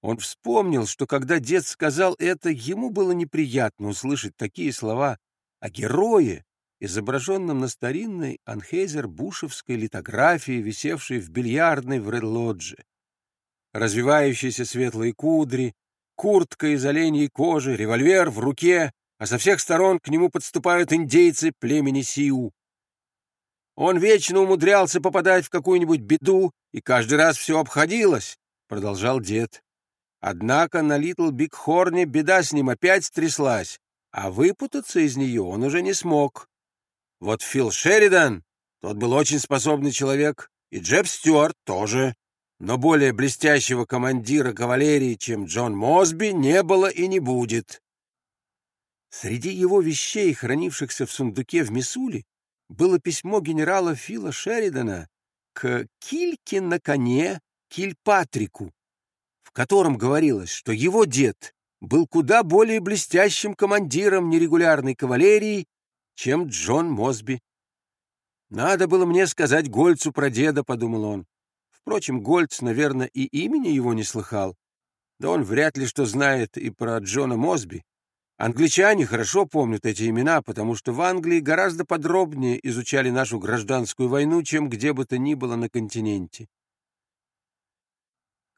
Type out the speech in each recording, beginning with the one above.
Он вспомнил, что когда дед сказал это, ему было неприятно услышать такие слова о герое, изображенном на старинной анхейзер-бушевской литографии, висевшей в бильярдной в Ред-Лодже. Развивающиеся светлые кудри, куртка из оленьей кожи, револьвер в руке, а со всех сторон к нему подступают индейцы племени Сиу. Он вечно умудрялся попадать в какую-нибудь беду, и каждый раз все обходилось, — продолжал дед. Однако на Литл Бигхорне беда с ним опять стряслась, а выпутаться из нее он уже не смог. Вот Фил Шеридан, тот был очень способный человек, и Джеб Стюарт тоже. Но более блестящего командира кавалерии, чем Джон Мосби, не было и не будет. Среди его вещей, хранившихся в сундуке в Миссули, было письмо генерала Фила Шеридана к Кильке на коне Кильпатрику, котором говорилось, что его дед был куда более блестящим командиром нерегулярной кавалерии, чем Джон Мосби. «Надо было мне сказать Гольцу про деда», — подумал он. Впрочем, Гольц, наверное, и имени его не слыхал. Да он вряд ли что знает и про Джона Мосби. Англичане хорошо помнят эти имена, потому что в Англии гораздо подробнее изучали нашу гражданскую войну, чем где бы то ни было на континенте.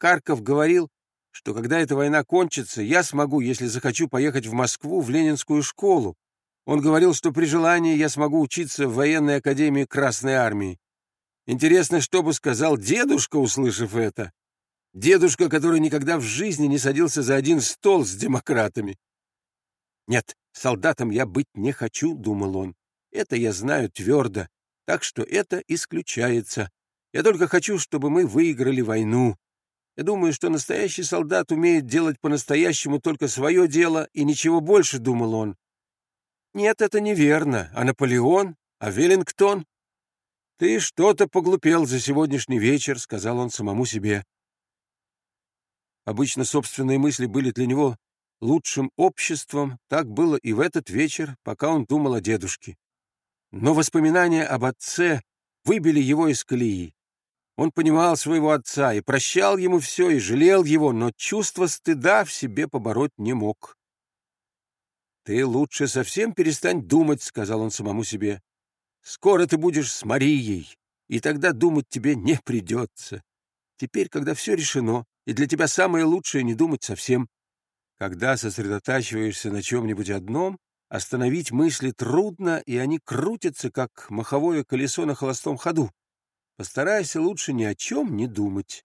Карков говорил, что когда эта война кончится, я смогу, если захочу, поехать в Москву в Ленинскую школу. Он говорил, что при желании я смогу учиться в военной академии Красной Армии. Интересно, что бы сказал дедушка, услышав это? Дедушка, который никогда в жизни не садился за один стол с демократами. «Нет, солдатом я быть не хочу», — думал он. «Это я знаю твердо, так что это исключается. Я только хочу, чтобы мы выиграли войну. Я думаю, что настоящий солдат умеет делать по-настоящему только свое дело и ничего больше, — думал он. Нет, это неверно. А Наполеон? А Веллингтон? Ты что-то поглупел за сегодняшний вечер, — сказал он самому себе. Обычно собственные мысли были для него лучшим обществом, так было и в этот вечер, пока он думал о дедушке. Но воспоминания об отце выбили его из колеи. Он понимал своего отца и прощал ему все, и жалел его, но чувство стыда в себе побороть не мог. «Ты лучше совсем перестань думать», — сказал он самому себе. «Скоро ты будешь с Марией, и тогда думать тебе не придется. Теперь, когда все решено, и для тебя самое лучшее — не думать совсем. Когда сосредотачиваешься на чем-нибудь одном, остановить мысли трудно, и они крутятся, как маховое колесо на холостом ходу. Постарайся лучше ни о чем не думать.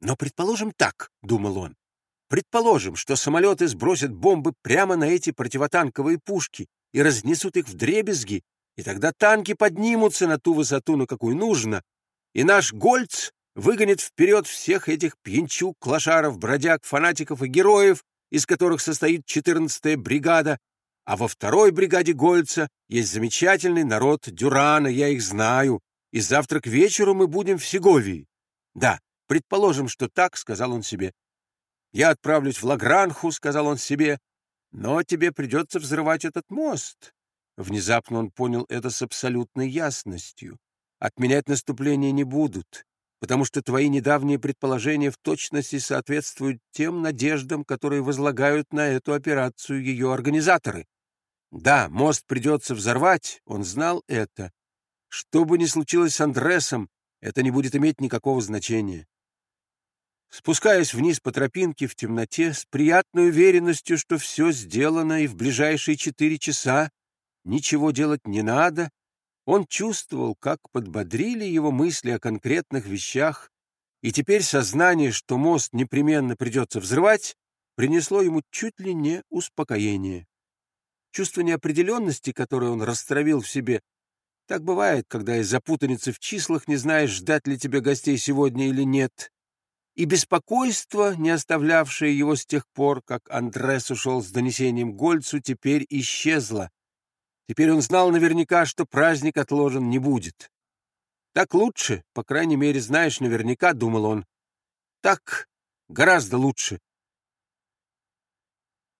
Но предположим так, — думал он, — предположим, что самолеты сбросят бомбы прямо на эти противотанковые пушки и разнесут их в дребезги, и тогда танки поднимутся на ту высоту, на какую нужно, и наш Гольц выгонит вперед всех этих пьянчук, клошаров, бродяг, фанатиков и героев, из которых состоит 14-я бригада, а во второй бригаде Гольца есть замечательный народ Дюрана, я их знаю, и завтра к вечеру мы будем в Сеговии. Да, предположим, что так, — сказал он себе. Я отправлюсь в Лагранху, — сказал он себе, — но тебе придется взрывать этот мост. Внезапно он понял это с абсолютной ясностью. Отменять наступление не будут, потому что твои недавние предположения в точности соответствуют тем надеждам, которые возлагают на эту операцию ее организаторы. Да, мост придется взорвать, он знал это, что бы ни случилось с Андресом, это не будет иметь никакого значения. Спускаясь вниз по тропинке в темноте, с приятной уверенностью, что все сделано и в ближайшие четыре часа ничего делать не надо, он чувствовал, как подбодрили его мысли о конкретных вещах, и теперь сознание, что мост непременно придется взрывать, принесло ему чуть ли не успокоение. Чувство неопределенности, которое он растравил в себе, так бывает, когда из-за путаницы в числах не знаешь, ждать ли тебе гостей сегодня или нет. И беспокойство, не оставлявшее его с тех пор, как Андрес ушел с донесением Гольцу, теперь исчезло. Теперь он знал наверняка, что праздник отложен не будет. Так лучше, по крайней мере, знаешь наверняка, — думал он. Так гораздо лучше,